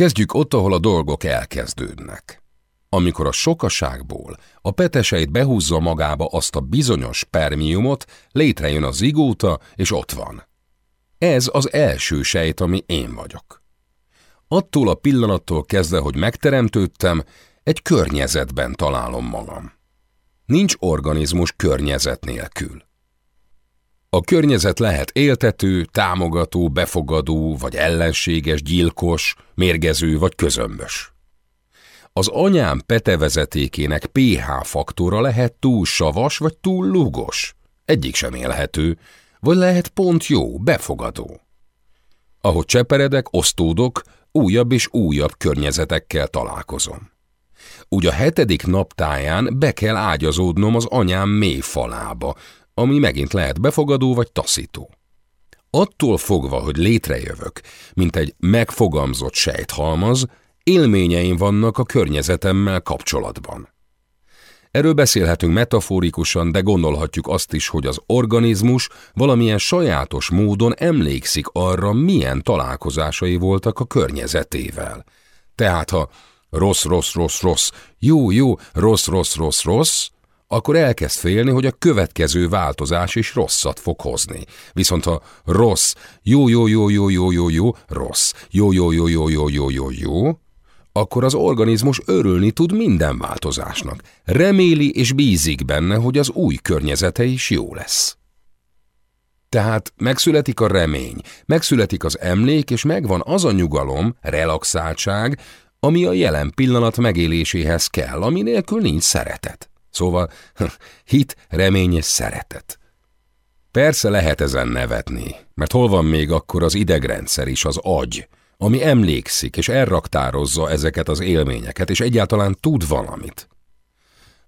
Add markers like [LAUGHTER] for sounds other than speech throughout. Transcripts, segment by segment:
Kezdjük ott, ahol a dolgok elkezdődnek. Amikor a sokaságból a peteseit behúzza magába azt a bizonyos spermiumot, létrejön a zigóta, és ott van. Ez az első sejt, ami én vagyok. Attól a pillanattól kezdve, hogy megteremtődtem, egy környezetben találom magam. Nincs organizmus környezet nélkül. A környezet lehet éltető, támogató, befogadó, vagy ellenséges, gyilkos, mérgező vagy közömbös. Az anyám petevezetékének pH faktora lehet túl savas vagy túl lugos. Egyik sem élhető, vagy lehet pont jó, befogadó. Ahogy cseperedek, osztódok, újabb és újabb környezetekkel találkozom. Úgy a hetedik naptáján be kell ágyazódnom az anyám mély falába, ami megint lehet befogadó vagy taszító. Attól fogva, hogy létrejövök, mint egy megfogamzott sejthalmaz, élményeim vannak a környezetemmel kapcsolatban. Erről beszélhetünk metaforikusan, de gondolhatjuk azt is, hogy az organizmus valamilyen sajátos módon emlékszik arra, milyen találkozásai voltak a környezetével. Tehát ha rossz, rossz, rossz, rossz, jó, jó, rossz, rossz, rossz, rossz, akkor elkezd félni, hogy a következő változás is rosszat fog hozni. Viszont ha rossz, jó, jó, jó, jó, jó, jó, jó, rossz, jó, jó, jó, jó, jó, jó, jó, jó, akkor az organizmus örülni tud minden változásnak. Reméli és bízik benne, hogy az új környezete is jó lesz. Tehát megszületik a remény, megszületik az emlék, és megvan az a nyugalom, relaxáltság, ami a jelen pillanat megéléséhez kell, ami nélkül nincs szeretet. Szóval [LAUGHS] hit, remény és szeretet. Persze lehet ezen nevetni, mert hol van még akkor az idegrendszer is, az agy, ami emlékszik és elraktározza ezeket az élményeket, és egyáltalán tud valamit.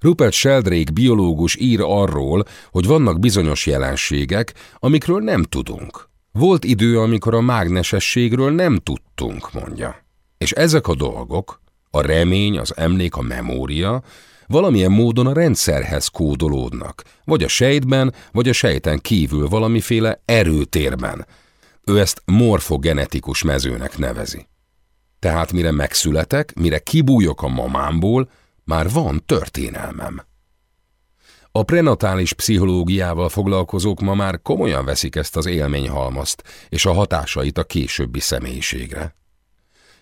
Rupert Sheldrake biológus ír arról, hogy vannak bizonyos jelenségek, amikről nem tudunk. Volt idő, amikor a mágnesességről nem tudtunk, mondja. És ezek a dolgok, a remény, az emlék, a memória, valamilyen módon a rendszerhez kódolódnak, vagy a sejtben, vagy a sejten kívül valamiféle erőtérben, ő ezt morfogenetikus mezőnek nevezi. Tehát mire megszületek, mire kibújok a mamámból, már van történelmem. A prenatális pszichológiával foglalkozók ma már komolyan veszik ezt az élményhalmazt és a hatásait a későbbi személyiségre.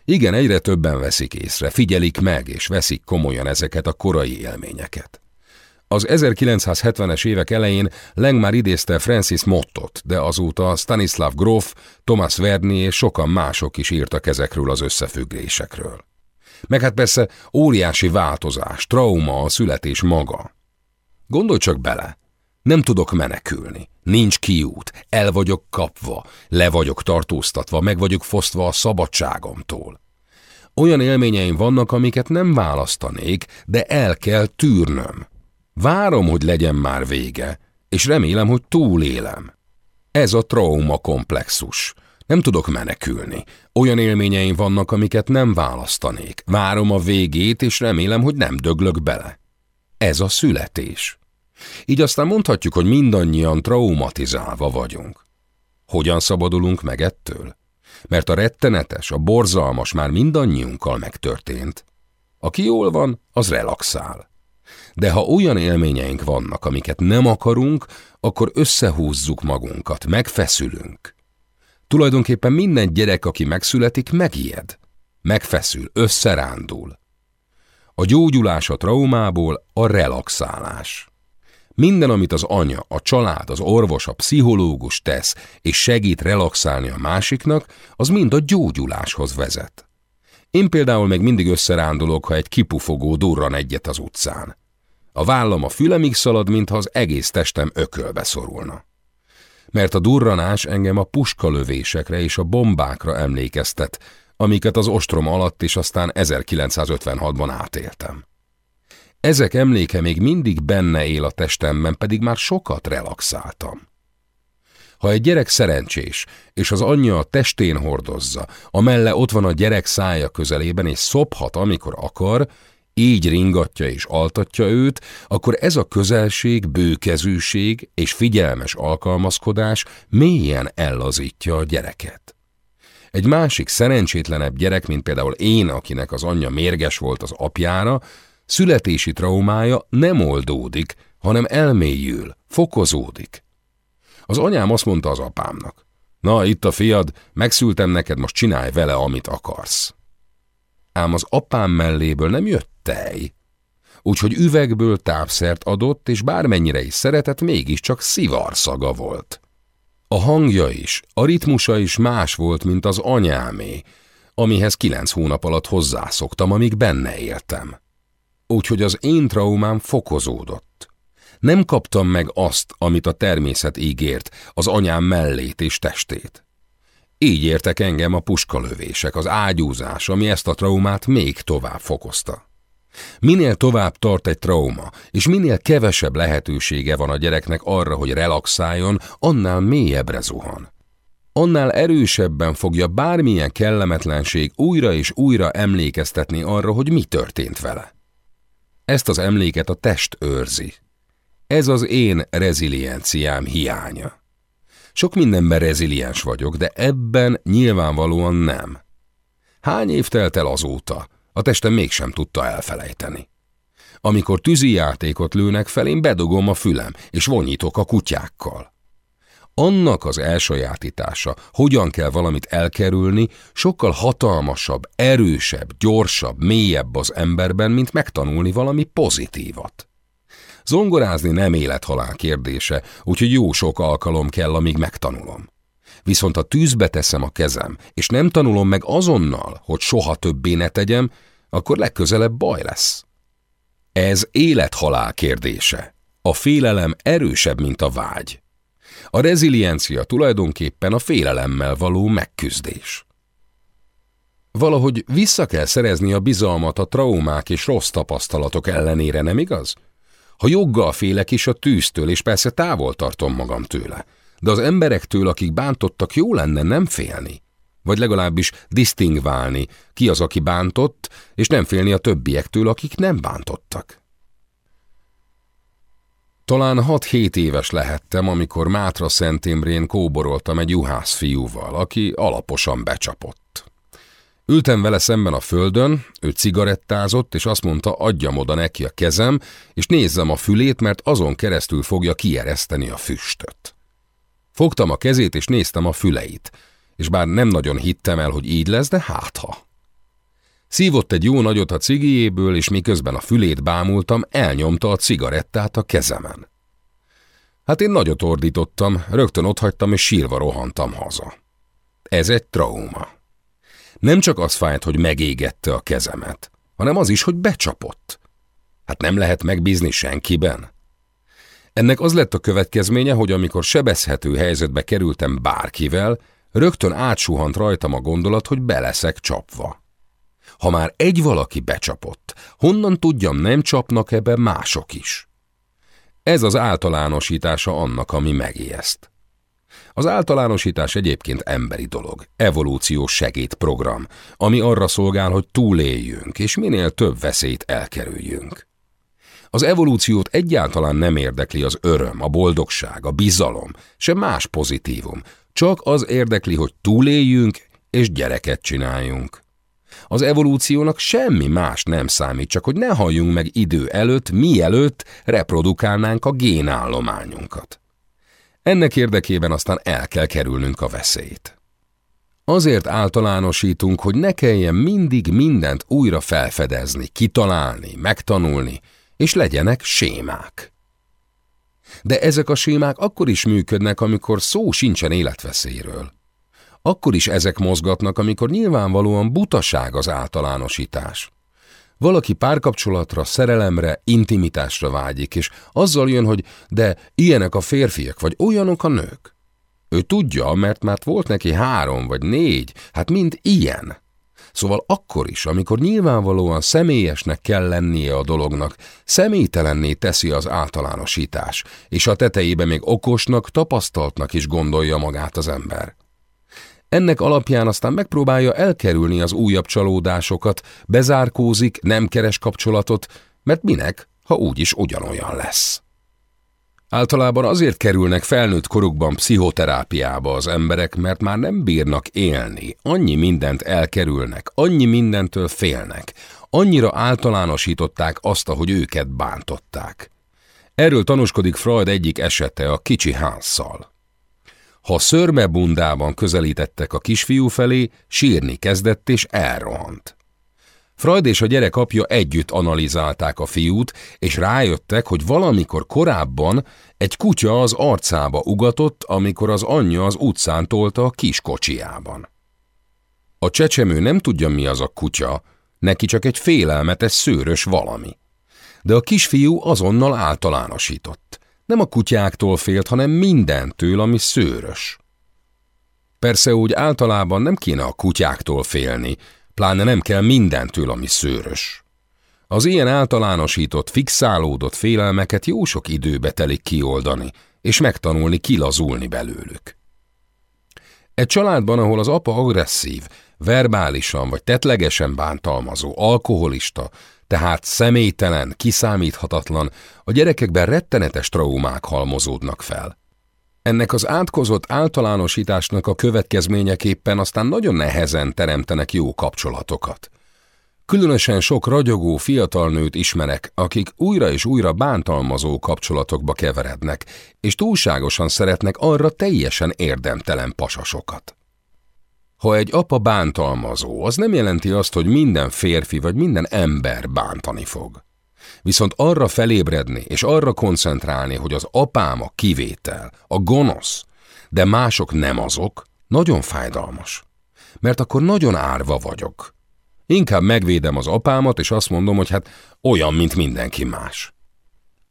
Igen, egyre többen veszik észre, figyelik meg és veszik komolyan ezeket a korai élményeket. Az 1970-es évek elején Leng már idézte Francis Mottot, de azóta Stanislav Grof, Thomas Verni és sokan mások is írtak ezekről az összefüggésekről. Meg hát persze óriási változás, trauma a születés maga. Gondolj csak bele, nem tudok menekülni, nincs kiút, el vagyok kapva, le vagyok tartóztatva, meg vagyok fosztva a szabadságomtól. Olyan élményeim vannak, amiket nem választanék, de el kell tűrnöm. Várom, hogy legyen már vége, és remélem, hogy túlélem. Ez a trauma komplexus. Nem tudok menekülni. Olyan élményeim vannak, amiket nem választanék. Várom a végét, és remélem, hogy nem döglök bele. Ez a születés. Így aztán mondhatjuk, hogy mindannyian traumatizálva vagyunk. Hogyan szabadulunk meg ettől? Mert a rettenetes, a borzalmas már mindannyiunkkal megtörtént. Aki jól van, az relaxál. De ha olyan élményeink vannak, amiket nem akarunk, akkor összehúzzuk magunkat, megfeszülünk. Tulajdonképpen minden gyerek, aki megszületik, megijed. Megfeszül, összerándul. A gyógyulás a traumából a relaxálás. Minden, amit az anya, a család, az orvos, a pszichológus tesz, és segít relaxálni a másiknak, az mind a gyógyuláshoz vezet. Én például még mindig összerándulok, ha egy kipufogó durran egyet az utcán. A vállam a fülemig szalad, mintha az egész testem ökölbe szorulna. Mert a durranás engem a puskalövésekre és a bombákra emlékeztet, amiket az ostrom alatt és aztán 1956-ban átéltem. Ezek emléke még mindig benne él a testemben, pedig már sokat relaxáltam. Ha egy gyerek szerencsés, és az anyja a testén hordozza, amelle ott van a gyerek szája közelében, és szophat, amikor akar, így ringatja és altatja őt, akkor ez a közelség, bőkezűség és figyelmes alkalmazkodás mélyen ellazítja a gyereket. Egy másik szerencsétlenebb gyerek, mint például én, akinek az anyja mérges volt az apjára, születési traumája nem oldódik, hanem elmélyül, fokozódik. Az anyám azt mondta az apámnak, na itt a fiad, megszültem neked, most csinálj vele, amit akarsz. Ám az apám melléből nem jött tej, úgyhogy üvegből tápszert adott, és bármennyire is szeretett, mégiscsak szivarszaga volt. A hangja is, a ritmusa is más volt, mint az anyámé, amihez kilenc hónap alatt hozzászoktam, amíg benne éltem. Úgyhogy az én traumám fokozódott. Nem kaptam meg azt, amit a természet ígért, az anyám mellét és testét. Így értek engem a puskalövések, az ágyúzás, ami ezt a traumát még tovább fokozta. Minél tovább tart egy trauma, és minél kevesebb lehetősége van a gyereknek arra, hogy relaxáljon, annál mélyebbre zuhan. Annál erősebben fogja bármilyen kellemetlenség újra és újra emlékeztetni arra, hogy mi történt vele. Ezt az emléket a test őrzi. Ez az én rezilienciám hiánya. Sok mindenben reziliens vagyok, de ebben nyilvánvalóan nem. Hány év telt el azóta, a testem mégsem tudta elfelejteni. Amikor tűzi játékot lőnek fel, én bedugom a fülem, és vonyítok a kutyákkal. Annak az elsajátítása, hogyan kell valamit elkerülni, sokkal hatalmasabb, erősebb, gyorsabb, mélyebb az emberben, mint megtanulni valami pozitívat. Zongorázni nem élethalál kérdése, úgyhogy jó sok alkalom kell, amíg megtanulom. Viszont ha tűzbe teszem a kezem, és nem tanulom meg azonnal, hogy soha többé ne tegyem, akkor legközelebb baj lesz. Ez élethalál kérdése. A félelem erősebb, mint a vágy. A reziliencia tulajdonképpen a félelemmel való megküzdés. Valahogy vissza kell szerezni a bizalmat a traumák és rossz tapasztalatok ellenére, nem igaz? Ha joggal félek is a tűztől, és persze távol tartom magam tőle, de az emberektől, akik bántottak, jó lenne nem félni. Vagy legalábbis disztingválni, ki az, aki bántott, és nem félni a többiektől, akik nem bántottak. Talán 6-7 éves lehettem, amikor Mátra Szentimrén kóboroltam egy juhász fiúval, aki alaposan becsapott. Ültem vele szemben a földön, ő cigarettázott, és azt mondta, adjam oda neki a kezem, és nézzem a fülét, mert azon keresztül fogja kiereszteni a füstöt. Fogtam a kezét, és néztem a füleit, és bár nem nagyon hittem el, hogy így lesz, de hátha. Szívott egy jó nagyot a cigijéből, és miközben a fülét bámultam, elnyomta a cigarettát a kezemen. Hát én nagyot ordítottam, rögtön otthagytam, és sírva rohantam haza. Ez egy trauma. Nem csak az fájt, hogy megégette a kezemet, hanem az is, hogy becsapott. Hát nem lehet megbízni senkiben. Ennek az lett a következménye, hogy amikor sebezhető helyzetbe kerültem bárkivel, rögtön átsuhant rajtam a gondolat, hogy beleszek csapva. Ha már egy valaki becsapott, honnan tudjam, nem csapnak ebbe mások is? Ez az általánosítása annak, ami megijeszt. Az általánosítás egyébként emberi dolog, evolúciós segédprogram, ami arra szolgál, hogy túléljünk, és minél több veszélyt elkerüljünk. Az evolúciót egyáltalán nem érdekli az öröm, a boldogság, a bizalom, sem más pozitívum, csak az érdekli, hogy túléljünk és gyereket csináljunk. Az evolúciónak semmi más nem számít, csak hogy ne halljunk meg idő előtt, mielőtt reprodukálnánk a génállományunkat. Ennek érdekében aztán el kell kerülnünk a veszélyt. Azért általánosítunk, hogy ne kelljen mindig mindent újra felfedezni, kitalálni, megtanulni, és legyenek sémák. De ezek a sémák akkor is működnek, amikor szó sincsen életveszélyről. Akkor is ezek mozgatnak, amikor nyilvánvalóan butaság az általánosítás. Valaki párkapcsolatra, szerelemre, intimitásra vágyik, és azzal jön, hogy de ilyenek a férfiak, vagy olyanok a nők. Ő tudja, mert már volt neki három vagy négy, hát mind ilyen. Szóval akkor is, amikor nyilvánvalóan személyesnek kell lennie a dolognak, személytelenné teszi az általánosítás, és a tetejébe még okosnak, tapasztaltnak is gondolja magát az ember. Ennek alapján aztán megpróbálja elkerülni az újabb csalódásokat, bezárkózik, nem keres kapcsolatot, mert minek, ha úgyis ugyanolyan lesz. Általában azért kerülnek felnőtt korukban pszichoterápiába az emberek, mert már nem bírnak élni, annyi mindent elkerülnek, annyi mindentől félnek, annyira általánosították azt, ahogy őket bántották. Erről tanúskodik Freud egyik esete a kicsi Hansszal. Ha szörmebundában közelítettek a kisfiú felé, sírni kezdett és elrohant. Freud és a gyerek apja együtt analizálták a fiút, és rájöttek, hogy valamikor korábban egy kutya az arcába ugatott, amikor az anyja az utcán tolta a kis kocsiában. A csecsemő nem tudja, mi az a kutya, neki csak egy félelmetes szőrös valami. De a kisfiú azonnal általánosított. Nem a kutyáktól félt, hanem mindentől, ami szőrös. Persze úgy általában nem kéne a kutyáktól félni, pláne nem kell mindentől, ami szőrös. Az ilyen általánosított, fixálódott félelmeket jó sok időbe telik kioldani, és megtanulni kilazulni belőlük. Egy családban, ahol az apa agresszív, verbálisan vagy tetlegesen bántalmazó, alkoholista, tehát személytelen, kiszámíthatatlan, a gyerekekben rettenetes traumák halmozódnak fel. Ennek az átkozott általánosításnak a következményeképpen aztán nagyon nehezen teremtenek jó kapcsolatokat. Különösen sok ragyogó fiatal nőt ismerek, akik újra és újra bántalmazó kapcsolatokba keverednek, és túlságosan szeretnek arra teljesen érdemtelen pasasokat. Ha egy apa bántalmazó, az nem jelenti azt, hogy minden férfi vagy minden ember bántani fog. Viszont arra felébredni és arra koncentrálni, hogy az apám a kivétel, a gonosz, de mások nem azok, nagyon fájdalmas. Mert akkor nagyon árva vagyok. Inkább megvédem az apámat, és azt mondom, hogy hát olyan, mint mindenki más.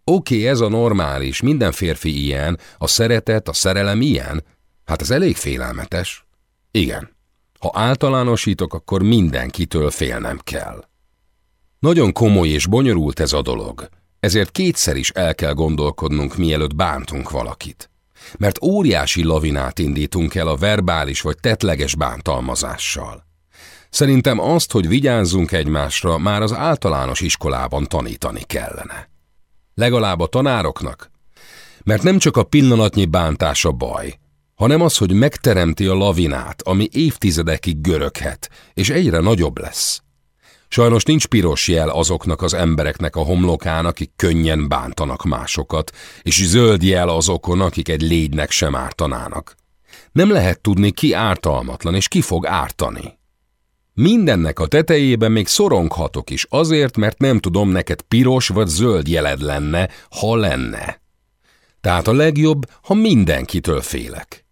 Oké, okay, ez a normális, minden férfi ilyen, a szeretet, a szerelem ilyen, hát ez elég félelmetes. Igen. Ha általánosítok, akkor mindenkitől félnem kell. Nagyon komoly és bonyolult ez a dolog, ezért kétszer is el kell gondolkodnunk, mielőtt bántunk valakit. Mert óriási lavinát indítunk el a verbális vagy tetleges bántalmazással. Szerintem azt, hogy vigyázzunk egymásra, már az általános iskolában tanítani kellene. Legalább a tanároknak. Mert nem csak a pillanatnyi bántás a baj, hanem az, hogy megteremti a lavinát, ami évtizedekig göröghet, és egyre nagyobb lesz. Sajnos nincs piros jel azoknak az embereknek a homlokán, akik könnyen bántanak másokat, és zöld jel azokon, akik egy légynek sem ártanának. Nem lehet tudni, ki ártalmatlan, és ki fog ártani. Mindennek a tetejében még szoronghatok is, azért, mert nem tudom, neked piros vagy zöld jeled lenne, ha lenne. Tehát a legjobb, ha mindenkitől félek.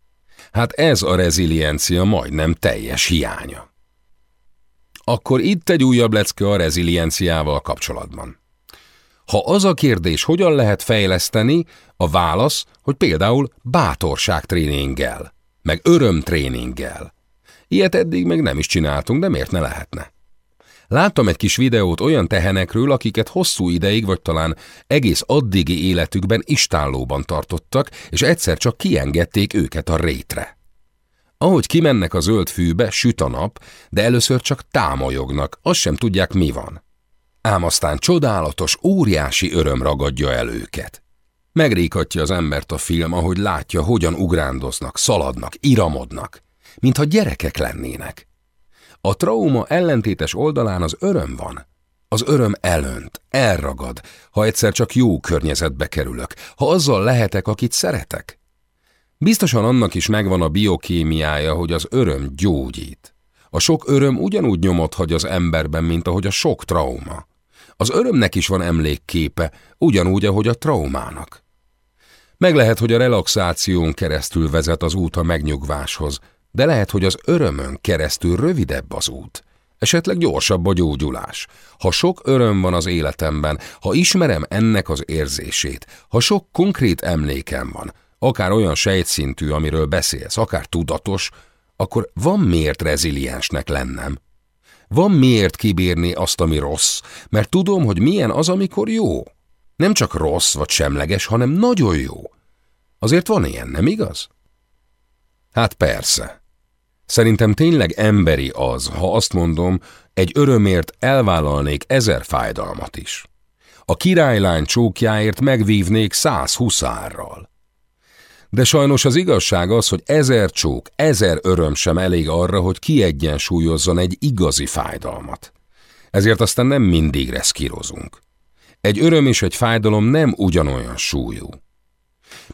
Hát ez a reziliencia majdnem teljes hiánya. Akkor itt egy újabb lecke a rezilienciával kapcsolatban. Ha az a kérdés, hogyan lehet fejleszteni, a válasz, hogy például bátorságtréninggel, meg örömtréninggel. Ilyet eddig még nem is csináltunk, de miért ne lehetne? Láttam egy kis videót olyan tehenekről, akiket hosszú ideig, vagy talán egész addigi életükben istállóban tartottak, és egyszer csak kiengedték őket a rétre. Ahogy kimennek a zöld fűbe, süt a nap, de először csak támolyognak, azt sem tudják, mi van. Ám aztán csodálatos, óriási öröm ragadja el őket. Megrékatja az embert a film, ahogy látja, hogyan ugrándoznak, szaladnak, iramodnak, mintha gyerekek lennének. A trauma ellentétes oldalán az öröm van. Az öröm elönt, elragad, ha egyszer csak jó környezetbe kerülök, ha azzal lehetek, akit szeretek. Biztosan annak is megvan a biokémiája, hogy az öröm gyógyít. A sok öröm ugyanúgy nyomot hagy az emberben, mint ahogy a sok trauma. Az örömnek is van emlékképe, ugyanúgy, ahogy a traumának. Meg lehet, hogy a relaxáción keresztül vezet az út a megnyugváshoz, de lehet, hogy az örömön keresztül rövidebb az út. Esetleg gyorsabb a gyógyulás. Ha sok öröm van az életemben, ha ismerem ennek az érzését, ha sok konkrét emlékem van, akár olyan sejtszintű, amiről beszélsz, akár tudatos, akkor van miért reziliensnek lennem. Van miért kibírni azt, ami rossz, mert tudom, hogy milyen az, amikor jó. Nem csak rossz vagy semleges, hanem nagyon jó. Azért van ilyen, nem igaz? Hát persze. Szerintem tényleg emberi az, ha azt mondom, egy örömért elvállalnék ezer fájdalmat is. A királylány csókjáért megvívnék száz huszárral. De sajnos az igazság az, hogy ezer csók, ezer öröm sem elég arra, hogy kiegyensúlyozzon egy igazi fájdalmat. Ezért aztán nem mindig reszkírozunk. Egy öröm és egy fájdalom nem ugyanolyan súlyú.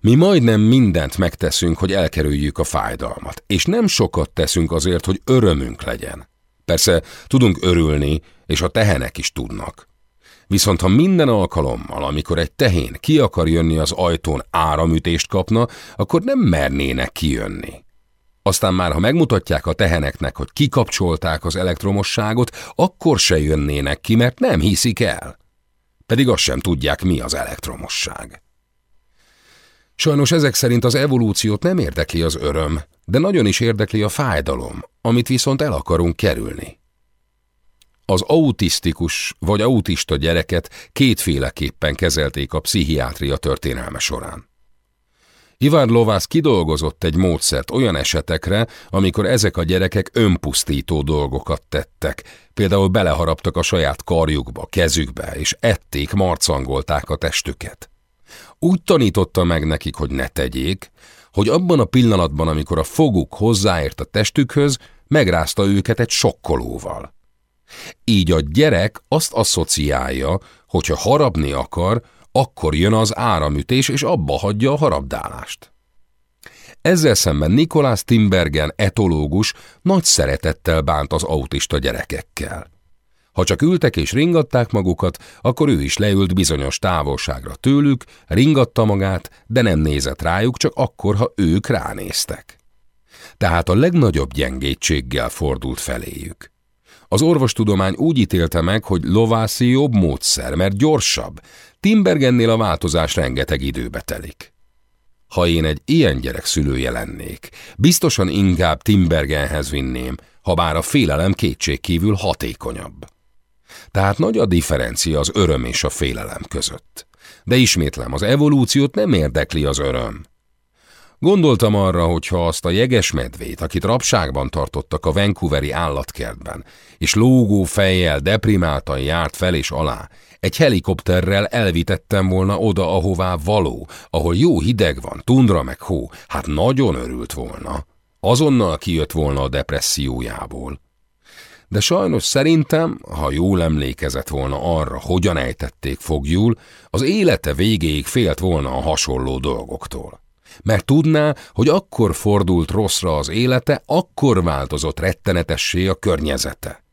Mi majdnem mindent megteszünk, hogy elkerüljük a fájdalmat, és nem sokat teszünk azért, hogy örömünk legyen. Persze tudunk örülni, és a tehenek is tudnak. Viszont ha minden alkalommal, amikor egy tehén ki akar jönni az ajtón áramütést kapna, akkor nem mernének kijönni. Aztán már, ha megmutatják a teheneknek, hogy kikapcsolták az elektromosságot, akkor se jönnének ki, mert nem hiszik el. Pedig azt sem tudják, mi az elektromosság. Sajnos ezek szerint az evolúciót nem érdekli az öröm, de nagyon is érdekli a fájdalom, amit viszont el akarunk kerülni. Az autisztikus vagy autista gyereket kétféleképpen kezelték a pszichiátria történelme során. Iván Lovász kidolgozott egy módszert olyan esetekre, amikor ezek a gyerekek önpusztító dolgokat tettek, például beleharaptak a saját karjukba, kezükbe, és ették, marcangolták a testüket. Úgy tanította meg nekik, hogy ne tegyék, hogy abban a pillanatban, amikor a foguk hozzáért a testükhöz, megrázta őket egy sokkolóval. Így a gyerek azt asszociálja, hogyha harabni akar, akkor jön az áramütés, és abba hagyja a harabdálást. Ezzel szemben Nikolás Timbergen etológus nagy szeretettel bánt az autista gyerekekkel. Ha csak ültek és ringatták magukat, akkor ő is leült bizonyos távolságra tőlük, ringatta magát, de nem nézett rájuk, csak akkor, ha ők ránéztek. Tehát a legnagyobb gyengétséggel fordult feléjük. Az orvostudomány úgy ítélte meg, hogy lovászi jobb módszer, mert gyorsabb. Timbergennél a változás rengeteg időbe telik. Ha én egy ilyen gyerek szülője lennék, biztosan inkább Timbergenhez vinném, ha bár a félelem kétségkívül hatékonyabb. Tehát nagy a differencia az öröm és a félelem között. De ismétlem, az evolúciót nem érdekli az öröm. Gondoltam arra, hogy ha azt a jeges medvét, akit rabságban tartottak a Vancouveri állatkertben, és lógó fejjel deprimáltan járt fel és alá, egy helikopterrel elvitettem volna oda, ahová való, ahol jó hideg van, tundra meg hó, hát nagyon örült volna. Azonnal kijött volna a depressziójából. De sajnos szerintem, ha jól emlékezett volna arra, hogyan ejtették fogjul, az élete végéig félt volna a hasonló dolgoktól mert tudná, hogy akkor fordult rosszra az élete, akkor változott rettenetessé a környezete.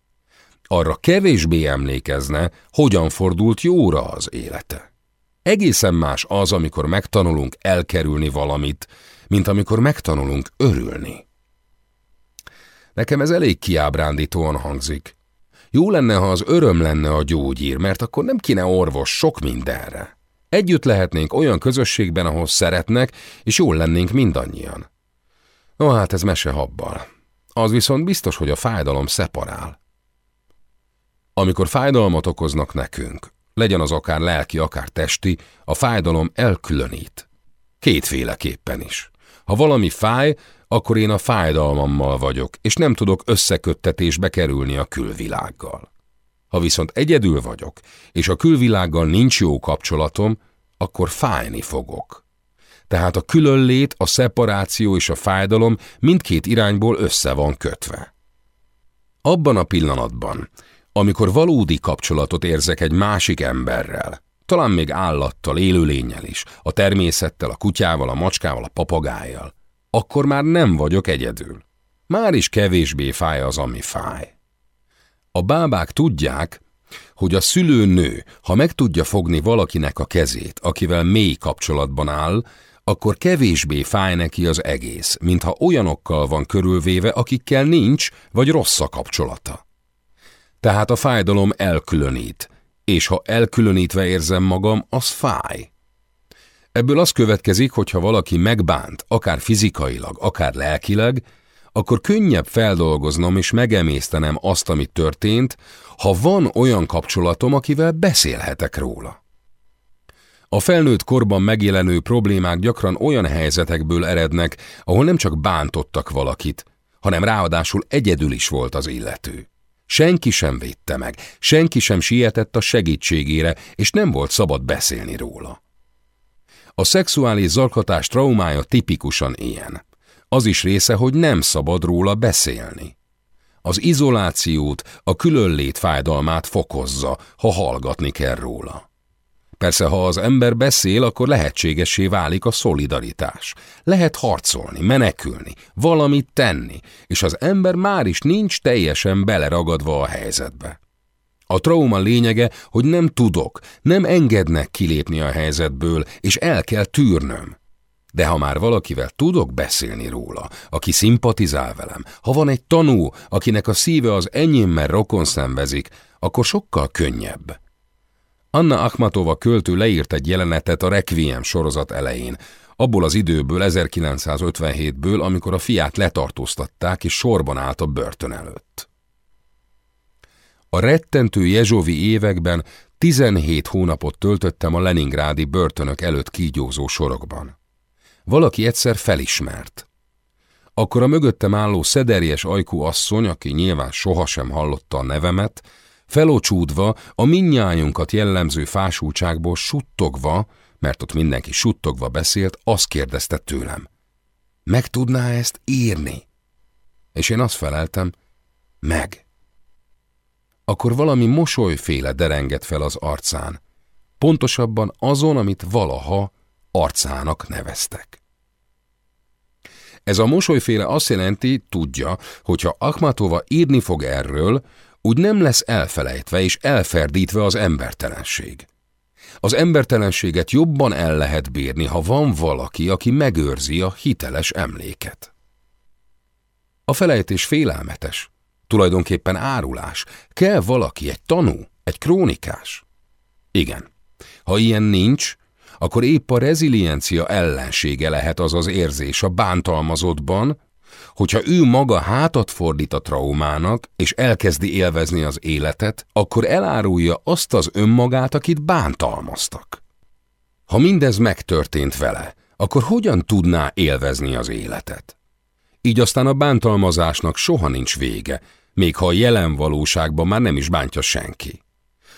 Arra kevésbé emlékezne, hogyan fordult jóra az élete. Egészen más az, amikor megtanulunk elkerülni valamit, mint amikor megtanulunk örülni. Nekem ez elég kiábrándítóan hangzik. Jó lenne, ha az öröm lenne a gyógyír, mert akkor nem kéne orvos sok mindenre. Együtt lehetnénk olyan közösségben, ahol szeretnek, és jól lennénk mindannyian. No hát ez mese habbal. Az viszont biztos, hogy a fájdalom szeparál. Amikor fájdalmat okoznak nekünk, legyen az akár lelki, akár testi, a fájdalom elkülönít. Kétféleképpen is. Ha valami fáj, akkor én a fájdalmammal vagyok, és nem tudok összeköttetésbe kerülni a külvilággal. Ha viszont egyedül vagyok, és a külvilággal nincs jó kapcsolatom, akkor fájni fogok. Tehát a különlét, a szeparáció és a fájdalom mindkét irányból össze van kötve. Abban a pillanatban, amikor valódi kapcsolatot érzek egy másik emberrel, talán még állattal, élőlényel is, a természettel, a kutyával, a macskával, a papagájjal, akkor már nem vagyok egyedül. Már is kevésbé fáj az, ami fáj. A bábák tudják, hogy a szülőnő, ha meg tudja fogni valakinek a kezét, akivel mély kapcsolatban áll, akkor kevésbé fáj neki az egész, mintha olyanokkal van körülvéve, akikkel nincs vagy rossz a kapcsolata. Tehát a fájdalom elkülönít, és ha elkülönítve érzem magam, az fáj. Ebből az következik, hogy ha valaki megbánt, akár fizikailag, akár lelkileg, akkor könnyebb feldolgoznom és megemésztenem azt, amit történt, ha van olyan kapcsolatom, akivel beszélhetek róla. A felnőtt korban megjelenő problémák gyakran olyan helyzetekből erednek, ahol nem csak bántottak valakit, hanem ráadásul egyedül is volt az illető. Senki sem védte meg, senki sem sietett a segítségére, és nem volt szabad beszélni róla. A szexuális zaklatás traumája tipikusan ilyen. Az is része, hogy nem szabad róla beszélni. Az izolációt, a különlét fájdalmát fokozza, ha hallgatni kell róla. Persze, ha az ember beszél, akkor lehetségessé válik a szolidaritás. Lehet harcolni, menekülni, valamit tenni, és az ember már is nincs teljesen beleragadva a helyzetbe. A trauma lényege, hogy nem tudok, nem engednek kilépni a helyzetből, és el kell tűrnöm. De ha már valakivel tudok beszélni róla, aki szimpatizál velem, ha van egy tanú, akinek a szíve az enyémmel rokon szenvezik, akkor sokkal könnyebb. Anna Akhmatova költő leírt egy jelenetet a Requiem sorozat elején, abból az időből 1957-ből, amikor a fiát letartóztatták és sorban állt a börtön előtt. A rettentő jezsovi években 17 hónapot töltöttem a Leningrádi börtönök előtt kígyózó sorokban. Valaki egyszer felismert. Akkor a mögöttem álló szederjes ajkú asszony, aki nyilván sohasem hallotta a nevemet, felocsúdva, a minnyájunkat jellemző fásultságból suttogva, mert ott mindenki suttogva beszélt, azt kérdezte tőlem. Meg tudná ezt írni? És én azt feleltem, meg. Akkor valami mosolyféle derengett fel az arcán, pontosabban azon, amit valaha arcának neveztek. Ez a mosolyféle azt jelenti, tudja, hogyha Akhmatova írni fog erről, úgy nem lesz elfelejtve és elferdítve az embertelenség. Az embertelenséget jobban el lehet bírni, ha van valaki, aki megőrzi a hiteles emléket. A felejtés félelmetes, tulajdonképpen árulás. Kell valaki, egy tanú, egy krónikás? Igen. Ha ilyen nincs, akkor épp a reziliencia ellensége lehet az az érzés a bántalmazottban, hogyha ő maga hátat fordít a traumának, és elkezdi élvezni az életet, akkor elárulja azt az önmagát, akit bántalmaztak. Ha mindez megtörtént vele, akkor hogyan tudná élvezni az életet? Így aztán a bántalmazásnak soha nincs vége, még ha a jelen valóságban már nem is bántja senki.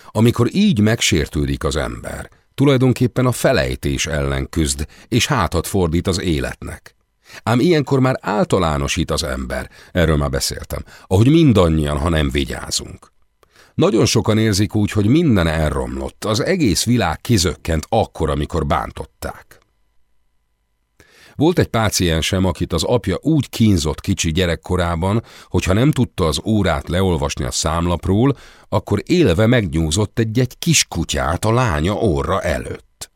Amikor így megsértődik az ember, tulajdonképpen a felejtés ellen küzd, és hátat fordít az életnek. Ám ilyenkor már általánosít az ember, erről már beszéltem, ahogy mindannyian, ha nem vigyázunk. Nagyon sokan érzik úgy, hogy minden elromlott, az egész világ kizökkent akkor, amikor bántották. Volt egy páciensem, akit az apja úgy kínzott kicsi gyerekkorában, hogy ha nem tudta az órát leolvasni a számlapról, akkor élve megnyúzott egy-egy kiskutyát a lánya orra előtt.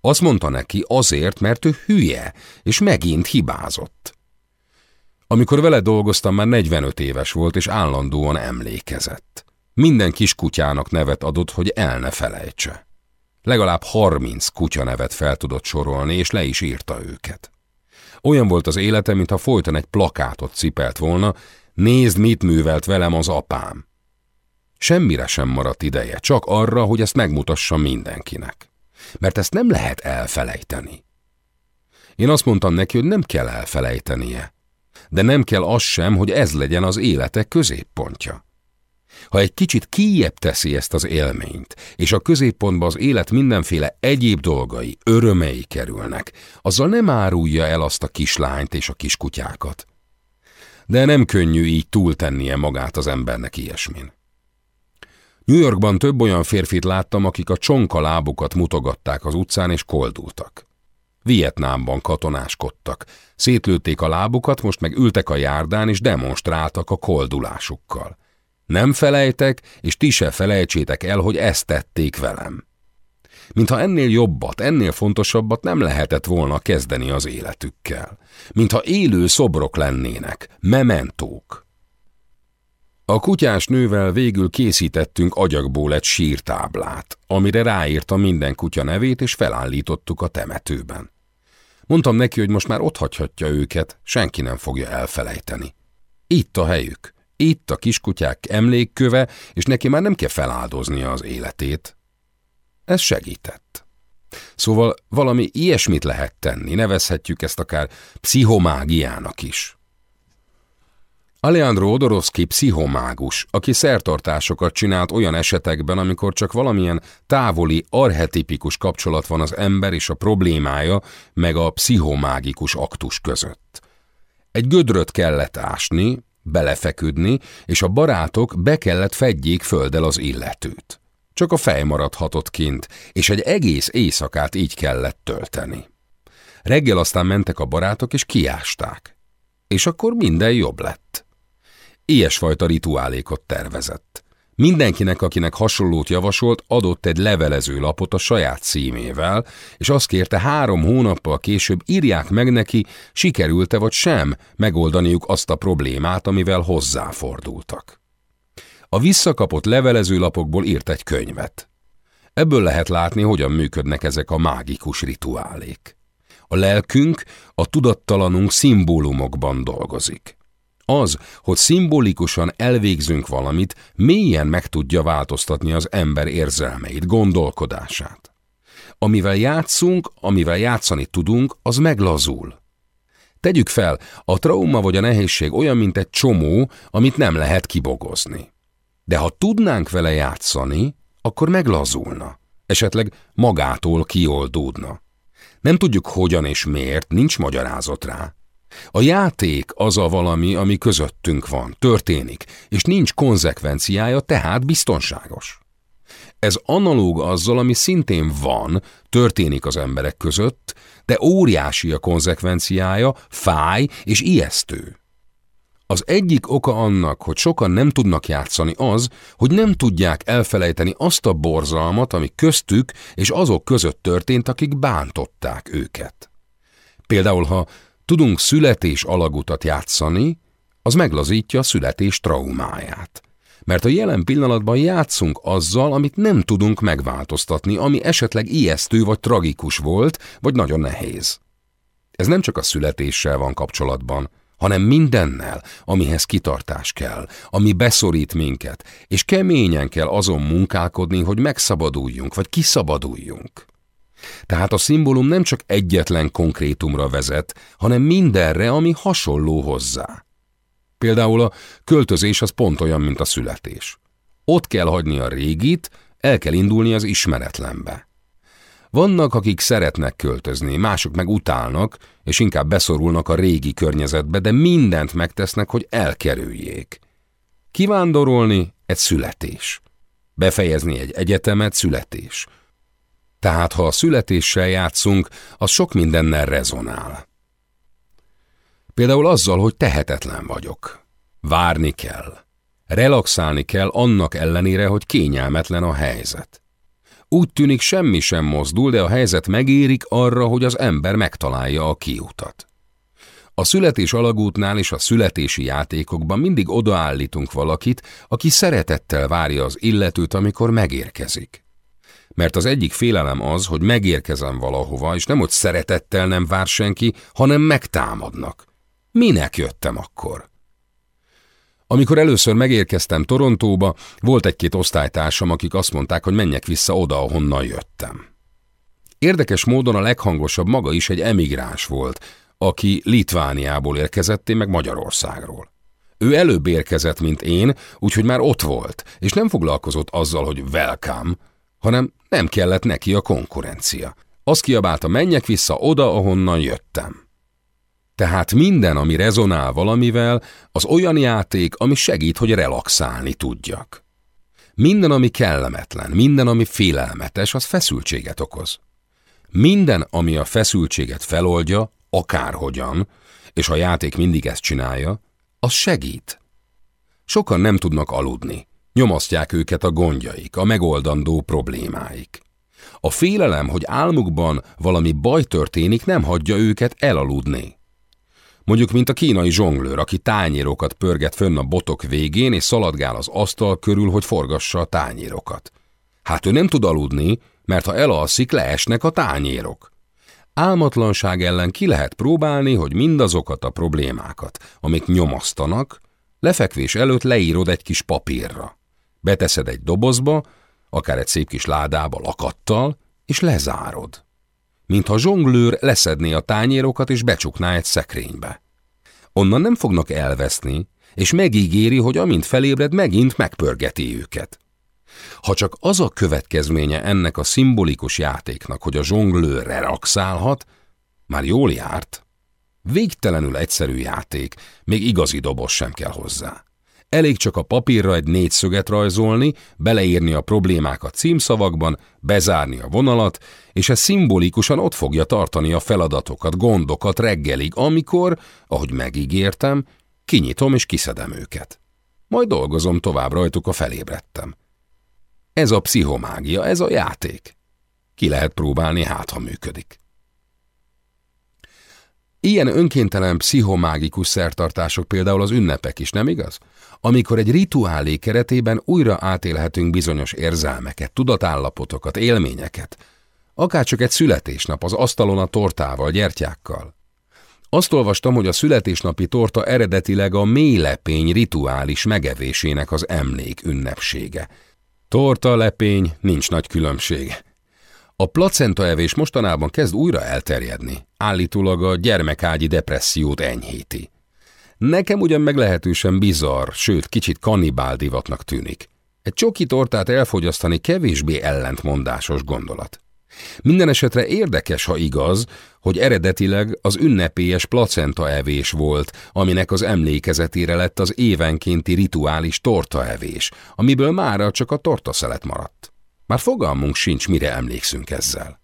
Azt mondta neki azért, mert ő hülye, és megint hibázott. Amikor vele dolgoztam, már 45 éves volt, és állandóan emlékezett. Minden kiskutyának nevet adott, hogy el ne felejtse. Legalább 30 kutya nevet fel tudott sorolni, és le is írta őket. Olyan volt az élete, mintha folyton egy plakátot cipelt volna, nézd, mit művelt velem az apám. Semmire sem maradt ideje, csak arra, hogy ezt megmutassa mindenkinek. Mert ezt nem lehet elfelejteni. Én azt mondtam neki, hogy nem kell elfelejtenie. De nem kell az sem, hogy ez legyen az élete középpontja. Ha egy kicsit kijebb teszi ezt az élményt, és a középpontba az élet mindenféle egyéb dolgai, örömei kerülnek, azzal nem árulja el azt a kislányt és a kiskutyákat. De nem könnyű így túltennie magát az embernek ilyesmin. New Yorkban több olyan férfit láttam, akik a csonka lábukat mutogatták az utcán és koldultak. Vietnámban katonáskodtak. Szétlőtték a lábukat, most meg ültek a járdán és demonstráltak a koldulásukkal. Nem felejtek, és ti se felejtsétek el, hogy ezt tették velem. Mintha ennél jobbat, ennél fontosabbat nem lehetett volna kezdeni az életükkel. Mintha élő szobrok lennének, mementók. A kutyás nővel végül készítettünk agyagból egy sírtáblát, amire ráírta minden kutya nevét, és felállítottuk a temetőben. Mondtam neki, hogy most már otthagyhatja őket, senki nem fogja elfelejteni. Itt a helyük. Itt a kiskutyák emlékköve, és neki már nem kell feláldoznia az életét. Ez segített. Szóval valami ilyesmit lehet tenni, nevezhetjük ezt akár pszichomágiának is. Alejandro Odorovsky pszichomágus, aki szertartásokat csinált olyan esetekben, amikor csak valamilyen távoli, arhetipikus kapcsolat van az ember és a problémája, meg a pszichomágikus aktus között. Egy gödröt kellett ásni, belefeküdni, és a barátok be kellett fedjék földdel az illetőt. Csak a fej maradhatott kint, és egy egész éjszakát így kellett tölteni. Reggel aztán mentek a barátok, és kiásták. És akkor minden jobb lett. Ilyesfajta rituálékot tervezett. Mindenkinek, akinek hasonlót javasolt, adott egy levelező lapot a saját címével, és azt kérte három hónappal később írják meg neki, sikerült-e vagy sem megoldaniuk azt a problémát, amivel hozzáfordultak. A visszakapott levelezőlapokból írt egy könyvet. Ebből lehet látni, hogyan működnek ezek a mágikus rituálék. A lelkünk, a tudattalanunk szimbólumokban dolgozik. Az, hogy szimbolikusan elvégzünk valamit, mélyen meg tudja változtatni az ember érzelmeit, gondolkodását. Amivel játszunk, amivel játszani tudunk, az meglazul. Tegyük fel, a trauma vagy a nehézség olyan, mint egy csomó, amit nem lehet kibogozni. De ha tudnánk vele játszani, akkor meglazulna, esetleg magától kioldódna. Nem tudjuk hogyan és miért, nincs magyarázat rá. A játék az a valami, ami közöttünk van, történik, és nincs konzekvenciája, tehát biztonságos. Ez analóg azzal, ami szintén van, történik az emberek között, de óriási a konzekvenciája, fáj és ijesztő. Az egyik oka annak, hogy sokan nem tudnak játszani az, hogy nem tudják elfelejteni azt a borzalmat, ami köztük és azok között történt, akik bántották őket. Például, ha tudunk születés alagutat játszani, az meglazítja a születés traumáját. Mert a jelen pillanatban játszunk azzal, amit nem tudunk megváltoztatni, ami esetleg ijesztő vagy tragikus volt, vagy nagyon nehéz. Ez nem csak a születéssel van kapcsolatban, hanem mindennel, amihez kitartás kell, ami beszorít minket, és keményen kell azon munkálkodni, hogy megszabaduljunk, vagy kiszabaduljunk. Tehát a szimbólum nem csak egyetlen konkrétumra vezet, hanem mindenre, ami hasonló hozzá. Például a költözés az pont olyan, mint a születés. Ott kell hagyni a régit, el kell indulni az ismeretlenbe. Vannak, akik szeretnek költözni, mások meg utálnak, és inkább beszorulnak a régi környezetbe, de mindent megtesznek, hogy elkerüljék. Kivándorolni egy születés. Befejezni egy egyetemet születés. Tehát ha a születéssel játszunk, az sok mindennel rezonál. Például azzal, hogy tehetetlen vagyok. Várni kell. Relaxálni kell annak ellenére, hogy kényelmetlen a helyzet. Úgy tűnik semmi sem mozdul, de a helyzet megérik arra, hogy az ember megtalálja a kiutat. A születés alagútnál és a születési játékokban mindig odaállítunk valakit, aki szeretettel várja az illetőt, amikor megérkezik. Mert az egyik félelem az, hogy megérkezem valahova, és nem hogy szeretettel nem vár senki, hanem megtámadnak. Minek jöttem akkor? Amikor először megérkeztem Torontóba, volt egy-két osztálytársam, akik azt mondták, hogy menjek vissza oda, ahonnan jöttem. Érdekes módon a leghangosabb maga is egy emigráns volt, aki Litvániából érkezett, én meg Magyarországról. Ő előbb érkezett, mint én, úgyhogy már ott volt, és nem foglalkozott azzal, hogy welcome, hanem nem kellett neki a konkurencia. Azt kiabálta, menjek vissza oda, ahonnan jöttem. Tehát minden, ami rezonál valamivel, az olyan játék, ami segít, hogy relaxálni tudjak. Minden, ami kellemetlen, minden, ami félelmetes, az feszültséget okoz. Minden, ami a feszültséget feloldja, akárhogyan, és a játék mindig ezt csinálja, az segít. Sokan nem tudnak aludni, nyomasztják őket a gondjaik, a megoldandó problémáik. A félelem, hogy álmukban valami baj történik, nem hagyja őket elaludni. Mondjuk, mint a kínai zsonglőr, aki tányérokat pörget fönn a botok végén, és szaladgál az asztal körül, hogy forgassa a tányérokat. Hát ő nem tud aludni, mert ha elalszik, leesnek a tányérok. Álmatlanság ellen ki lehet próbálni, hogy mindazokat a problémákat, amik nyomasztanak, lefekvés előtt leírod egy kis papírra. Beteszed egy dobozba, akár egy szép kis ládába lakattal, és lezárod mintha zsonglőr leszedné a tányérokat és becsukná egy szekrénybe. Onnan nem fognak elveszni, és megígéri, hogy amint felébred, megint megpörgeti őket. Ha csak az a következménye ennek a szimbolikus játéknak, hogy a zsonglőr relaxálhat, már jól járt. Végtelenül egyszerű játék, még igazi dobos sem kell hozzá. Elég csak a papírra egy négyszöget rajzolni, beleírni a problémákat címszavakban, bezárni a vonalat, és ez szimbolikusan ott fogja tartani a feladatokat, gondokat reggelig, amikor, ahogy megígértem, kinyitom és kiszedem őket. Majd dolgozom tovább rajtuk, a felébredtem. Ez a pszichomágia, ez a játék. Ki lehet próbálni, hát ha működik. Ilyen önkéntelen pszichomágikus szertartások például az ünnepek is, nem igaz? Amikor egy rituálé keretében újra átélhetünk bizonyos érzelmeket, tudatállapotokat, élményeket, akárcsak egy születésnap az asztalon a tortával, gyertyákkal. Azt olvastam, hogy a születésnapi torta eredetileg a mélepény rituális megevésének az emlék ünnepsége. Torta, lepény, nincs nagy különbség. A placentaevés mostanában kezd újra elterjedni. Állítólag a gyermekágyi depressziót enyhíti. Nekem ugyan meglehetősen bizarr, sőt kicsit kannibál divatnak tűnik. Egy csoki tortát elfogyasztani kevésbé ellentmondásos gondolat. Minden esetre érdekes, ha igaz, hogy eredetileg az ünnepélyes placentaevés volt, aminek az emlékezetére lett az évenkénti rituális tortaevés, amiből mára csak a tortaszelet maradt. Már fogalmunk sincs, mire emlékszünk ezzel.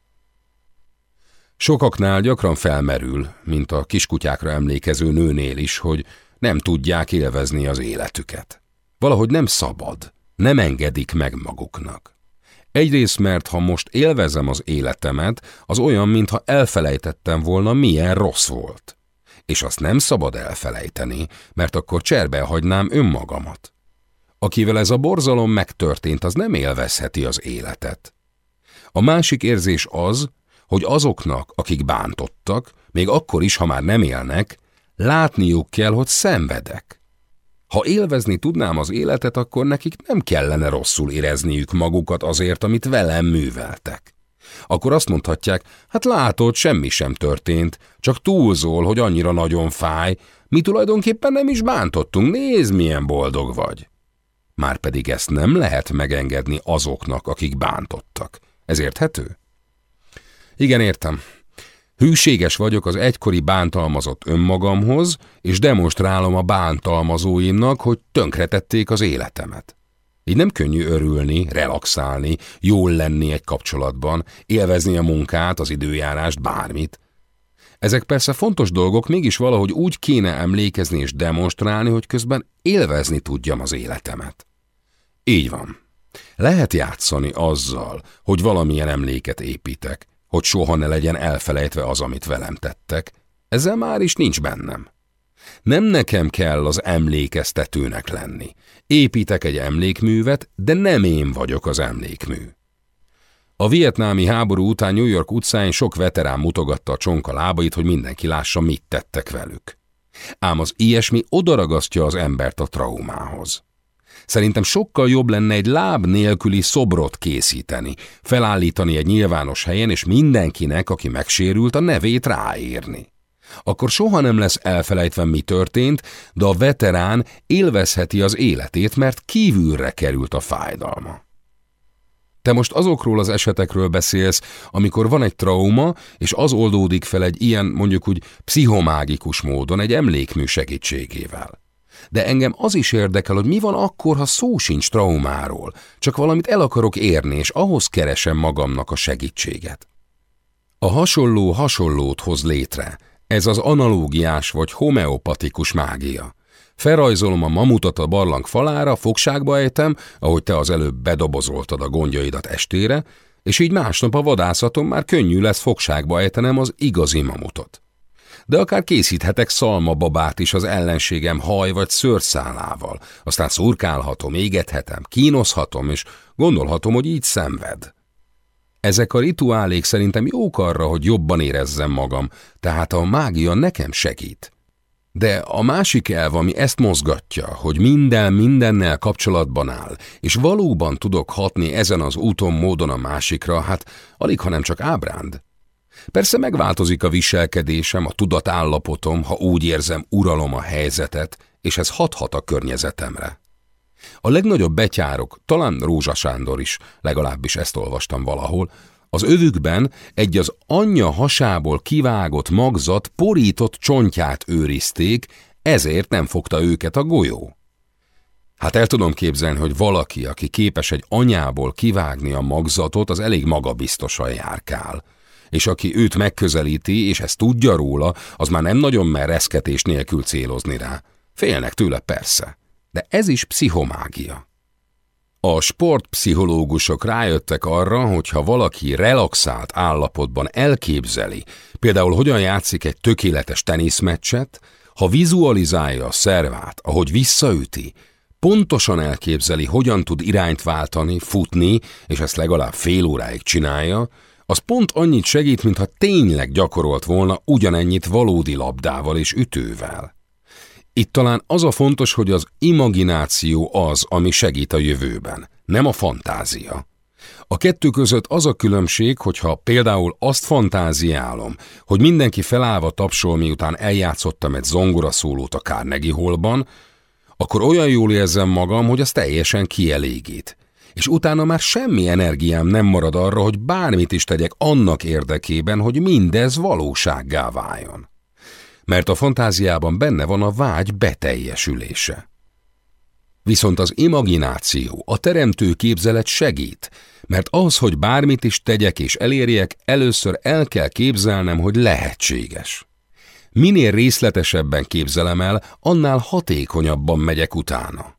Sokaknál gyakran felmerül, mint a kiskutyákra emlékező nőnél is, hogy nem tudják élvezni az életüket. Valahogy nem szabad, nem engedik meg maguknak. Egyrészt, mert ha most élvezem az életemet, az olyan, mintha elfelejtettem volna, milyen rossz volt. És azt nem szabad elfelejteni, mert akkor cserbe hagynám önmagamat. Akivel ez a borzalom megtörtént, az nem élvezheti az életet. A másik érzés az, hogy azoknak, akik bántottak, még akkor is, ha már nem élnek, látniuk kell, hogy szenvedek. Ha élvezni tudnám az életet, akkor nekik nem kellene rosszul érezniük magukat azért, amit velem műveltek. Akkor azt mondhatják, hát látod, semmi sem történt, csak túlzol, hogy annyira nagyon fáj, mi tulajdonképpen nem is bántottunk, nézd, milyen boldog vagy. Márpedig ezt nem lehet megengedni azoknak, akik bántottak. Ez érthető? Igen, értem. Hűséges vagyok az egykori bántalmazott önmagamhoz, és demonstrálom a bántalmazóimnak, hogy tönkretették az életemet. Így nem könnyű örülni, relaxálni, jól lenni egy kapcsolatban, élvezni a munkát, az időjárást, bármit. Ezek persze fontos dolgok, mégis valahogy úgy kéne emlékezni és demonstrálni, hogy közben élvezni tudjam az életemet. Így van. Lehet játszani azzal, hogy valamilyen emléket építek, hogy soha ne legyen elfelejtve az, amit velem tettek. Ezzel már is nincs bennem. Nem nekem kell az emlékeztetőnek lenni. Építek egy emlékművet, de nem én vagyok az emlékmű. A vietnámi háború után New York utcáin sok veterán mutogatta a csonka lábait, hogy mindenki lássa, mit tettek velük. Ám az ilyesmi odaragasztja az embert a traumához. Szerintem sokkal jobb lenne egy láb nélküli szobrot készíteni, felállítani egy nyilvános helyen, és mindenkinek, aki megsérült, a nevét ráírni. Akkor soha nem lesz elfelejtve, mi történt, de a veterán élvezheti az életét, mert kívülre került a fájdalma. Te most azokról az esetekről beszélsz, amikor van egy trauma, és az oldódik fel egy ilyen, mondjuk úgy, pszichomágikus módon, egy emlékmű segítségével. De engem az is érdekel, hogy mi van akkor, ha szó sincs traumáról, csak valamit el akarok érni, és ahhoz keresem magamnak a segítséget. A hasonló hasonlót hoz létre. Ez az analógiás vagy homeopatikus mágia. Felrajzolom a mamutat a barlang falára, fogságba ejtem, ahogy te az előbb bedobozoltad a gondjaidat estére, és így másnap a vadászaton már könnyű lesz fogságba ejtenem az igazi mamutot de akár készíthetek szalmababát is az ellenségem haj vagy szőrszálával, aztán szurkálhatom, égethetem, kínoszhatom, és gondolhatom, hogy így szenved. Ezek a rituálék szerintem jók arra, hogy jobban érezzem magam, tehát a mágia nekem segít. De a másik elv, ami ezt mozgatja, hogy minden mindennel kapcsolatban áll, és valóban tudok hatni ezen az úton módon a másikra, hát alig, hanem csak ábránd. Persze megváltozik a viselkedésem, a tudatállapotom, ha úgy érzem, uralom a helyzetet, és ez hathat a környezetemre. A legnagyobb betyárok, talán Rózsa Sándor is, legalábbis ezt olvastam valahol, az övükben egy az anyja hasából kivágott magzat porított csontját őrizték, ezért nem fogta őket a golyó. Hát el tudom képzelni, hogy valaki, aki képes egy anyából kivágni a magzatot, az elég magabiztosan járkál. És aki őt megközelíti, és ezt tudja róla, az már nem nagyon mer reszketés nélkül célozni rá. Félnek tőle persze. De ez is pszichomágia. A sportpszichológusok rájöttek arra, hogy ha valaki relaxált állapotban elképzeli, például hogyan játszik egy tökéletes teniszmeccset, ha vizualizálja a szervát, ahogy visszaüti, pontosan elképzeli, hogyan tud irányt váltani, futni, és ezt legalább fél óráig csinálja, az pont annyit segít, mintha tényleg gyakorolt volna ugyanennyit valódi labdával és ütővel. Itt talán az a fontos, hogy az imagináció az, ami segít a jövőben, nem a fantázia. A kettő között az a különbség, hogyha például azt fantáziálom, hogy mindenki felállva tapsol, miután eljátszottam egy zongora szólót a Carnegie Hallban, akkor olyan jól érzem magam, hogy az teljesen kielégít. És utána már semmi energiám nem marad arra, hogy bármit is tegyek annak érdekében, hogy mindez valósággá váljon. Mert a fantáziában benne van a vágy beteljesülése. Viszont az imagináció, a teremtő képzelet segít, mert az, hogy bármit is tegyek és elérjek, először el kell képzelnem, hogy lehetséges. Minél részletesebben képzelem el, annál hatékonyabban megyek utána.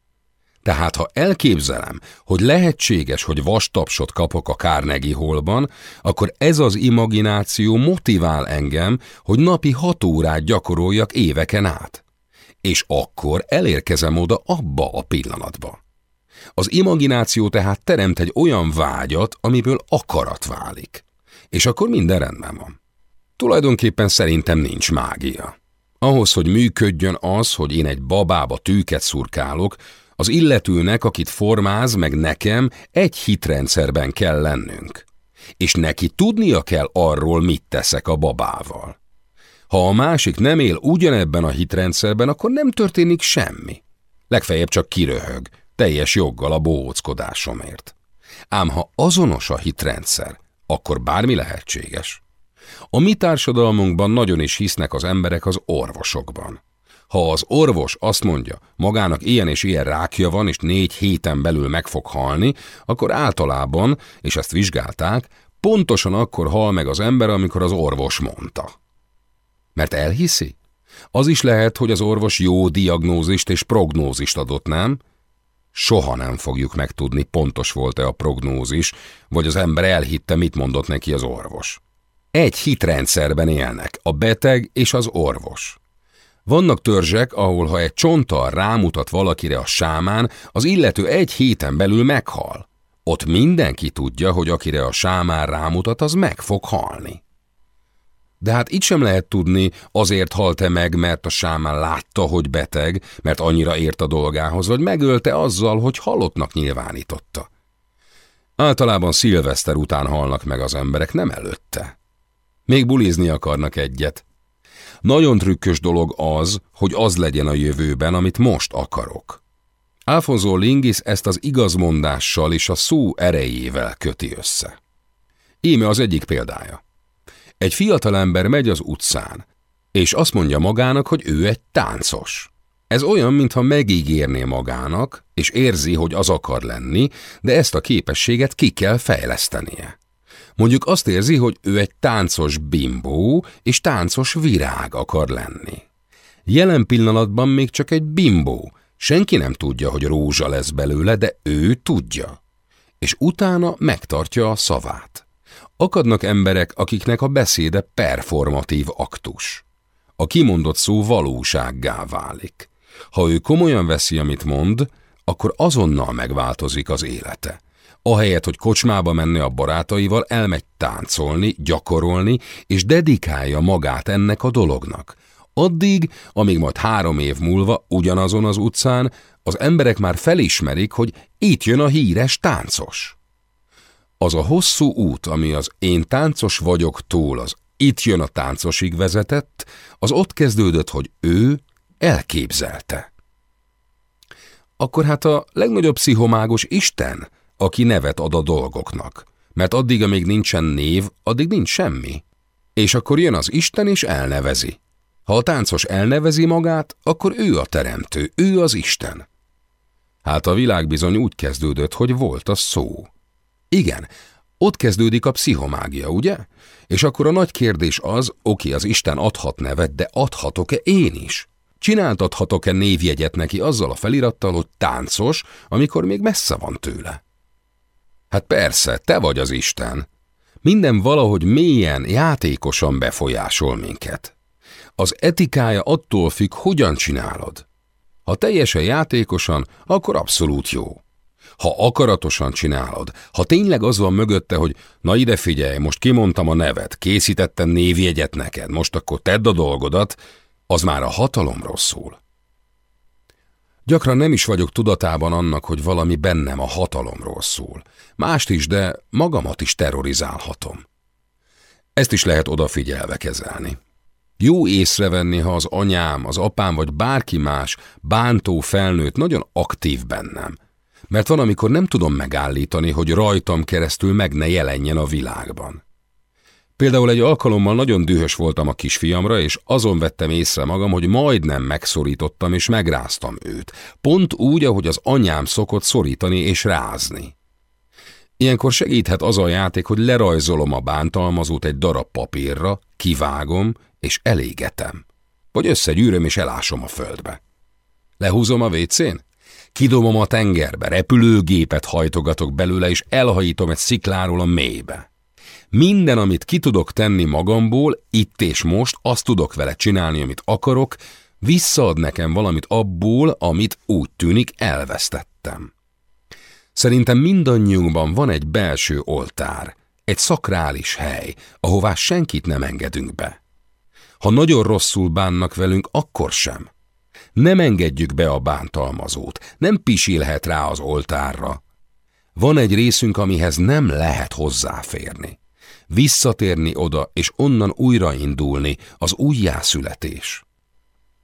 Tehát ha elképzelem, hogy lehetséges, hogy vastapsot kapok a Carnegie Hallban, akkor ez az imagináció motivál engem, hogy napi hat órát gyakoroljak éveken át. És akkor elérkezem oda abba a pillanatba. Az imagináció tehát teremt egy olyan vágyat, amiből akarat válik. És akkor minden rendben van. Tulajdonképpen szerintem nincs mágia. Ahhoz, hogy működjön az, hogy én egy babába tűket szurkálok, az illetőnek, akit formáz, meg nekem egy hitrendszerben kell lennünk. És neki tudnia kell arról, mit teszek a babával. Ha a másik nem él ugyanebben a hitrendszerben, akkor nem történik semmi. Legfeljebb csak kiröhög, teljes joggal a bohóckodásomért. Ám ha azonos a hitrendszer, akkor bármi lehetséges. A mi társadalmunkban nagyon is hisznek az emberek az orvosokban. Ha az orvos azt mondja, magának ilyen és ilyen rákja van, és négy héten belül meg fog halni, akkor általában, és ezt vizsgálták, pontosan akkor hal meg az ember, amikor az orvos mondta. Mert elhiszi? Az is lehet, hogy az orvos jó diagnózist és prognózist adott, nem? Soha nem fogjuk megtudni, pontos volt-e a prognózis, vagy az ember elhitte, mit mondott neki az orvos. Egy hitrendszerben élnek, a beteg és az orvos. Vannak törzsek, ahol ha egy csonttal rámutat valakire a sámán, az illető egy héten belül meghal. Ott mindenki tudja, hogy akire a sámán rámutat, az meg fog halni. De hát itt sem lehet tudni, azért halt-e meg, mert a sámán látta, hogy beteg, mert annyira ért a dolgához, vagy megölte azzal, hogy halottnak nyilvánította. Általában szilveszter után halnak meg az emberek, nem előtte. Még bulizni akarnak egyet. Nagyon trükkös dolog az, hogy az legyen a jövőben, amit most akarok. Alfonso Lingis ezt az igazmondással és a szó erejével köti össze. Íme az egyik példája. Egy fiatalember megy az utcán, és azt mondja magának, hogy ő egy táncos. Ez olyan, mintha megígérné magának, és érzi, hogy az akar lenni, de ezt a képességet ki kell fejlesztenie. Mondjuk azt érzi, hogy ő egy táncos bimbó és táncos virág akar lenni. Jelen pillanatban még csak egy bimbó, senki nem tudja, hogy rózsa lesz belőle, de ő tudja. És utána megtartja a szavát. Akadnak emberek, akiknek a beszéde performatív aktus. A kimondott szó valósággá válik. Ha ő komolyan veszi, amit mond, akkor azonnal megváltozik az élete. Ahelyett, hogy kocsmába menne a barátaival, elmegy táncolni, gyakorolni, és dedikálja magát ennek a dolognak. Addig, amíg majd három év múlva ugyanazon az utcán az emberek már felismerik, hogy itt jön a híres táncos. Az a hosszú út, ami az én táncos vagyok túl az itt jön a táncosig vezetett, az ott kezdődött, hogy ő elképzelte. akkor hát a legnagyobb pszichomágos Isten, aki nevet ad a dolgoknak. Mert addig, amíg nincsen név, addig nincs semmi. És akkor jön az Isten és elnevezi. Ha a táncos elnevezi magát, akkor ő a teremtő, ő az Isten. Hát a világ bizony úgy kezdődött, hogy volt a szó. Igen, ott kezdődik a pszichomágia, ugye? És akkor a nagy kérdés az, oké, az Isten adhat nevet, de adhatok-e én is? Csináltathatok-e névjegyet neki azzal a felirattal, hogy táncos, amikor még messze van tőle? Hát persze, te vagy az Isten. Minden valahogy mélyen, játékosan befolyásol minket. Az etikája attól függ, hogyan csinálod. Ha teljesen játékosan, akkor abszolút jó. Ha akaratosan csinálod, ha tényleg az van mögötte, hogy na ide figyelj, most kimondtam a nevet, készítettem névjegyet neked, most akkor tedd a dolgodat, az már a hatalomról szól. Gyakran nem is vagyok tudatában annak, hogy valami bennem a hatalomról szól. Mást is, de magamat is terrorizálhatom. Ezt is lehet odafigyelve kezelni. Jó észrevenni, ha az anyám, az apám vagy bárki más bántó felnőtt nagyon aktív bennem. Mert van, amikor nem tudom megállítani, hogy rajtam keresztül meg ne jelenjen a világban. Például egy alkalommal nagyon dühös voltam a kisfiamra, és azon vettem észre magam, hogy majdnem megszorítottam és megráztam őt. Pont úgy, ahogy az anyám szokott szorítani és rázni. Ilyenkor segíthet az a játék, hogy lerajzolom a bántalmazót egy darab papírra, kivágom és elégetem. Vagy összegyűröm és elásom a földbe. Lehúzom a vécén? Kidomom a tengerbe, repülőgépet hajtogatok belőle, és elhajítom egy szikláról a mélybe. Minden, amit ki tudok tenni magamból, itt és most, azt tudok vele csinálni, amit akarok, visszaad nekem valamit abból, amit úgy tűnik elvesztettem. Szerintem mindannyiunkban van egy belső oltár, egy szakrális hely, ahová senkit nem engedünk be. Ha nagyon rosszul bánnak velünk, akkor sem. Nem engedjük be a bántalmazót, nem pisilhet rá az oltárra. Van egy részünk, amihez nem lehet hozzáférni. Visszatérni oda, és onnan újraindulni, az újjászületés.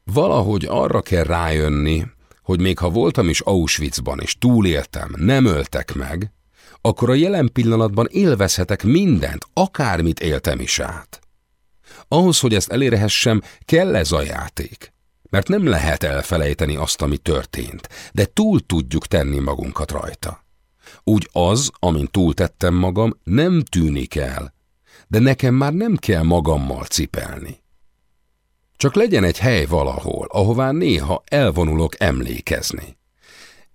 Valahogy arra kell rájönni, hogy még ha voltam is Auschwitzban, és túléltem, nem öltek meg, akkor a jelen pillanatban élvezhetek mindent, akármit éltem is át. Ahhoz, hogy ezt elérhessem, kell ez a játék. Mert nem lehet elfelejteni azt, ami történt, de túl tudjuk tenni magunkat rajta. Úgy az, amin túltettem magam, nem tűnik el, de nekem már nem kell magammal cipelni. Csak legyen egy hely valahol, ahová néha elvonulok emlékezni.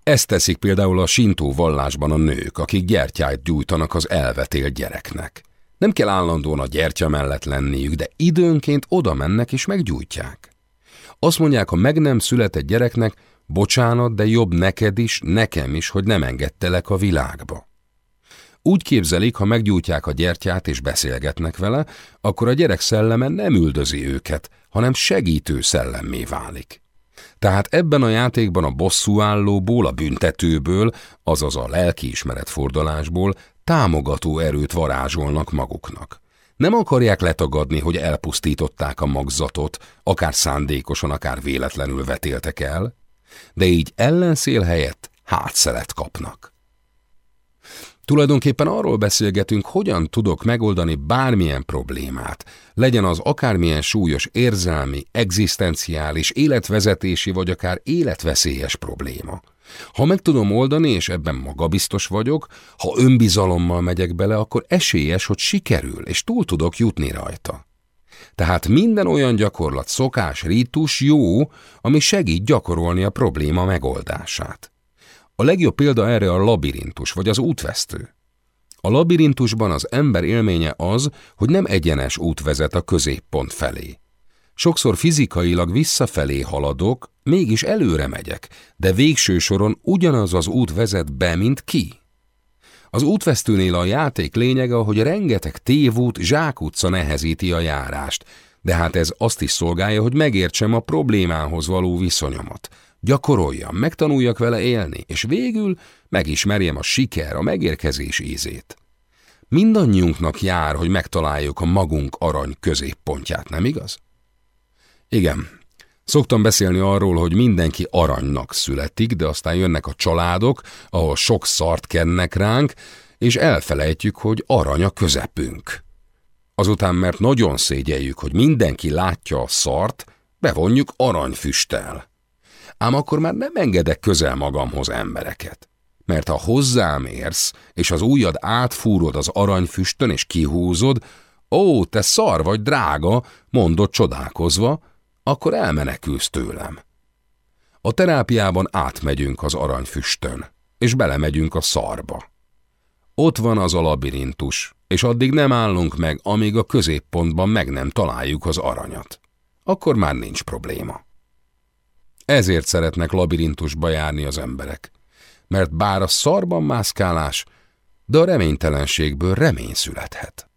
Ezt teszik például a sintó vallásban a nők, akik gyertyát gyújtanak az elvetélt gyereknek. Nem kell állandóan a gyertya mellett lenniük, de időnként oda mennek és meggyújtják. Azt mondják, ha meg nem született gyereknek, bocsánat, de jobb neked is, nekem is, hogy nem engedtelek a világba. Úgy képzelik, ha meggyújtják a gyertyát és beszélgetnek vele, akkor a gyerek szelleme nem üldözi őket, hanem segítő szellemmé válik. Tehát ebben a játékban a bosszúállóból, a büntetőből, azaz a lelkiismeret fordulásból támogató erőt varázsolnak maguknak. Nem akarják letagadni, hogy elpusztították a magzatot, akár szándékosan, akár véletlenül vetéltek el, de így ellenszél helyett hátszelet kapnak. Tulajdonképpen arról beszélgetünk, hogyan tudok megoldani bármilyen problémát, legyen az akármilyen súlyos érzelmi, egzisztenciális, életvezetési vagy akár életveszélyes probléma. Ha meg tudom oldani, és ebben magabiztos vagyok, ha önbizalommal megyek bele, akkor esélyes, hogy sikerül, és túl tudok jutni rajta. Tehát minden olyan gyakorlat, szokás, rítus jó, ami segít gyakorolni a probléma megoldását. A legjobb példa erre a labirintus, vagy az útvesztő. A labirintusban az ember élménye az, hogy nem egyenes út vezet a középpont felé. Sokszor fizikailag visszafelé haladok, mégis előre megyek, de végső soron ugyanaz az út vezet be, mint ki. Az útvesztőnél a játék lényege, hogy rengeteg tévút, zsákutca nehezíti a járást, de hát ez azt is szolgálja, hogy megértsem a problémához való viszonyomat. Gyakoroljam, megtanuljak vele élni, és végül megismerjem a siker, a megérkezés ízét. Mindannyiunknak jár, hogy megtaláljuk a magunk arany középpontját, nem igaz? Igen, Szoktam beszélni arról, hogy mindenki aranynak születik, de aztán jönnek a családok, ahol sok szart kennek ránk, és elfelejtjük, hogy arany a közepünk. Azután, mert nagyon szégyeljük, hogy mindenki látja a szart, bevonjuk aranyfüsttel. Ám akkor már nem engedek közel magamhoz embereket. Mert ha hozzám érsz, és az ujjad átfúrod az aranyfüstön, és kihúzod, ó, te szar vagy drága, mondod csodálkozva, akkor elmenekülsz tőlem. A terápiában átmegyünk az aranyfüstön, és belemegyünk a szarba. Ott van az a labirintus, és addig nem állunk meg, amíg a középpontban meg nem találjuk az aranyat. Akkor már nincs probléma. Ezért szeretnek labirintusba járni az emberek, mert bár a szarban mászkálás, de a reménytelenségből remény születhet.